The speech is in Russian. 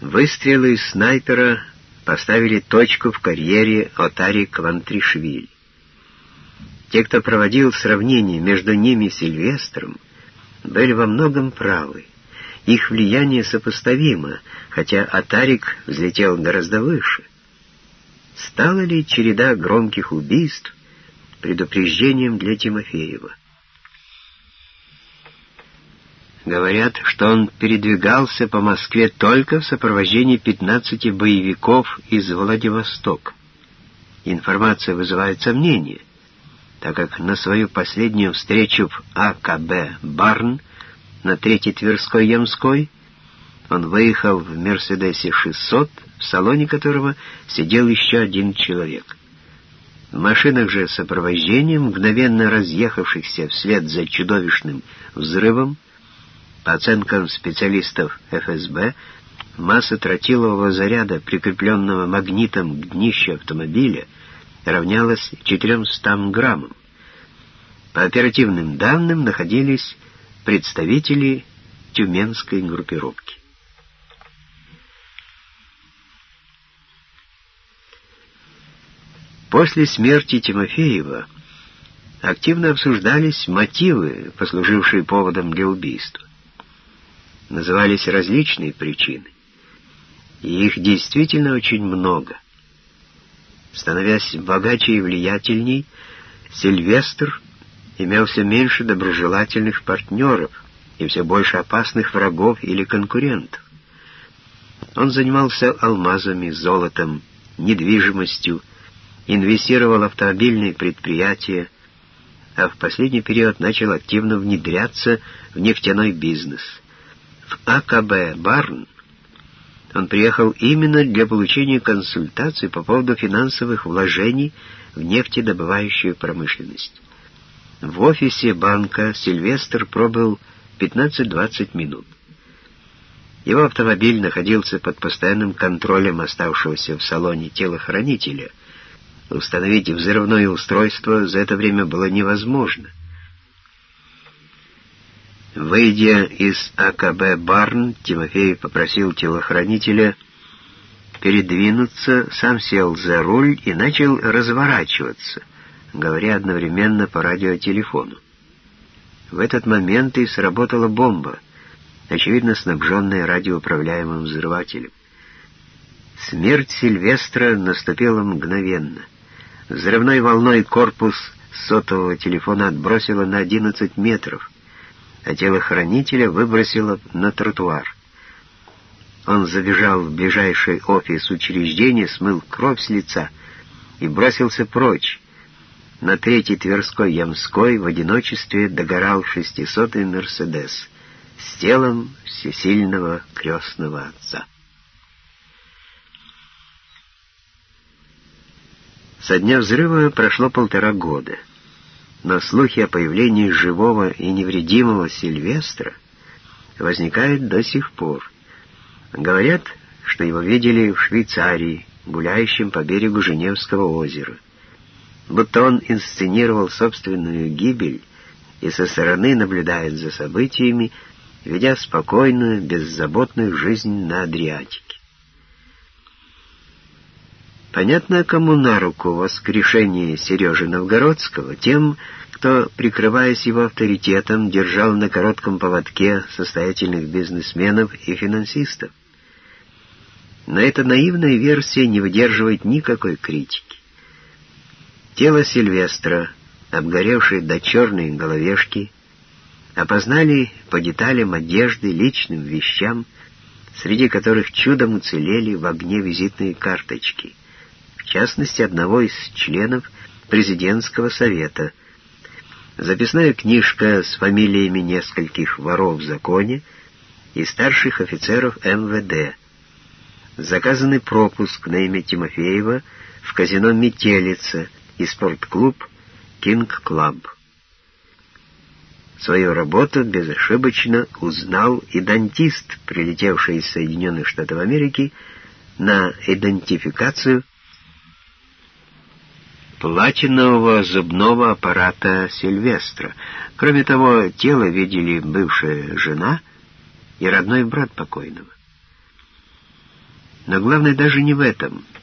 Выстрелы снайпера поставили точку в карьере Отари Квантришвили. Те, кто проводил сравнение между ними и Сильвестром, были во многом правы. Их влияние сопоставимо, хотя Атарик взлетел гораздо выше. Стала ли череда громких убийств предупреждением для Тимофеева? Говорят, что он передвигался по Москве только в сопровождении 15 боевиков из Владивостока. Информация вызывает сомнения, так как на свою последнюю встречу в АКБ «Барн» на Третьей Тверской Ямской он выехал в «Мерседесе 600», в салоне которого сидел еще один человек. В машинах же сопровождения, мгновенно разъехавшихся вслед за чудовищным взрывом, по оценкам специалистов ФСБ, масса тротилового заряда, прикрепленного магнитом к днищу автомобиля, равнялась 400 граммам. По оперативным данным находились представители тюменской группировки. После смерти Тимофеева активно обсуждались мотивы, послужившие поводом для убийства. Назывались различные причины, и их действительно очень много. Становясь богаче и влиятельней, Сильвестр имел все меньше доброжелательных партнеров и все больше опасных врагов или конкурентов. Он занимался алмазами, золотом, недвижимостью, инвестировал в автомобильные предприятия, а в последний период начал активно внедряться в нефтяной бизнес. В АКБ «Барн» он приехал именно для получения консультаций по поводу финансовых вложений в нефтедобывающую промышленность. В офисе банка Сильвестр пробыл 15-20 минут. Его автомобиль находился под постоянным контролем оставшегося в салоне телохранителя. Установить взрывное устройство за это время было невозможно. Выйдя из АКБ «Барн», Тимофей попросил телохранителя передвинуться, сам сел за руль и начал разворачиваться — говоря одновременно по радиотелефону. В этот момент и сработала бомба, очевидно снабженная радиоуправляемым взрывателем. Смерть Сильвестра наступила мгновенно. Взрывной волной корпус сотового телефона отбросило на 11 метров, а тело хранителя выбросило на тротуар. Он забежал в ближайший офис учреждения, смыл кровь с лица и бросился прочь, на третьей Тверской Ямской в одиночестве догорал шестисотый «Мерседес» с телом всесильного крестного отца. Со дня взрыва прошло полтора года, но слухи о появлении живого и невредимого Сильвестра возникают до сих пор. Говорят, что его видели в Швейцарии, гуляющим по берегу Женевского озера будто он инсценировал собственную гибель и со стороны наблюдает за событиями, ведя спокойную, беззаботную жизнь на Адриатике. Понятно, кому на руку воскрешение Сережи Новгородского, тем, кто, прикрываясь его авторитетом, держал на коротком поводке состоятельных бизнесменов и финансистов. Но эта наивная версия не выдерживает никакой критики. Тело Сильвестра, обгоревшее до черной головешки, опознали по деталям одежды, личным вещам, среди которых чудом уцелели в огне визитные карточки, частности, одного из членов президентского совета, записная книжка с фамилиями нескольких воров в законе и старших офицеров МВД, заказанный пропуск на имя Тимофеева в казино «Метелица», и спортклуб «King Club». Свою работу безошибочно узнал и дантист, прилетевший из Соединенных Штатов Америки на идентификацию платинового зубного аппарата Сильвестра. Кроме того, тело видели бывшая жена и родной брат покойного. Но главное даже не в этом —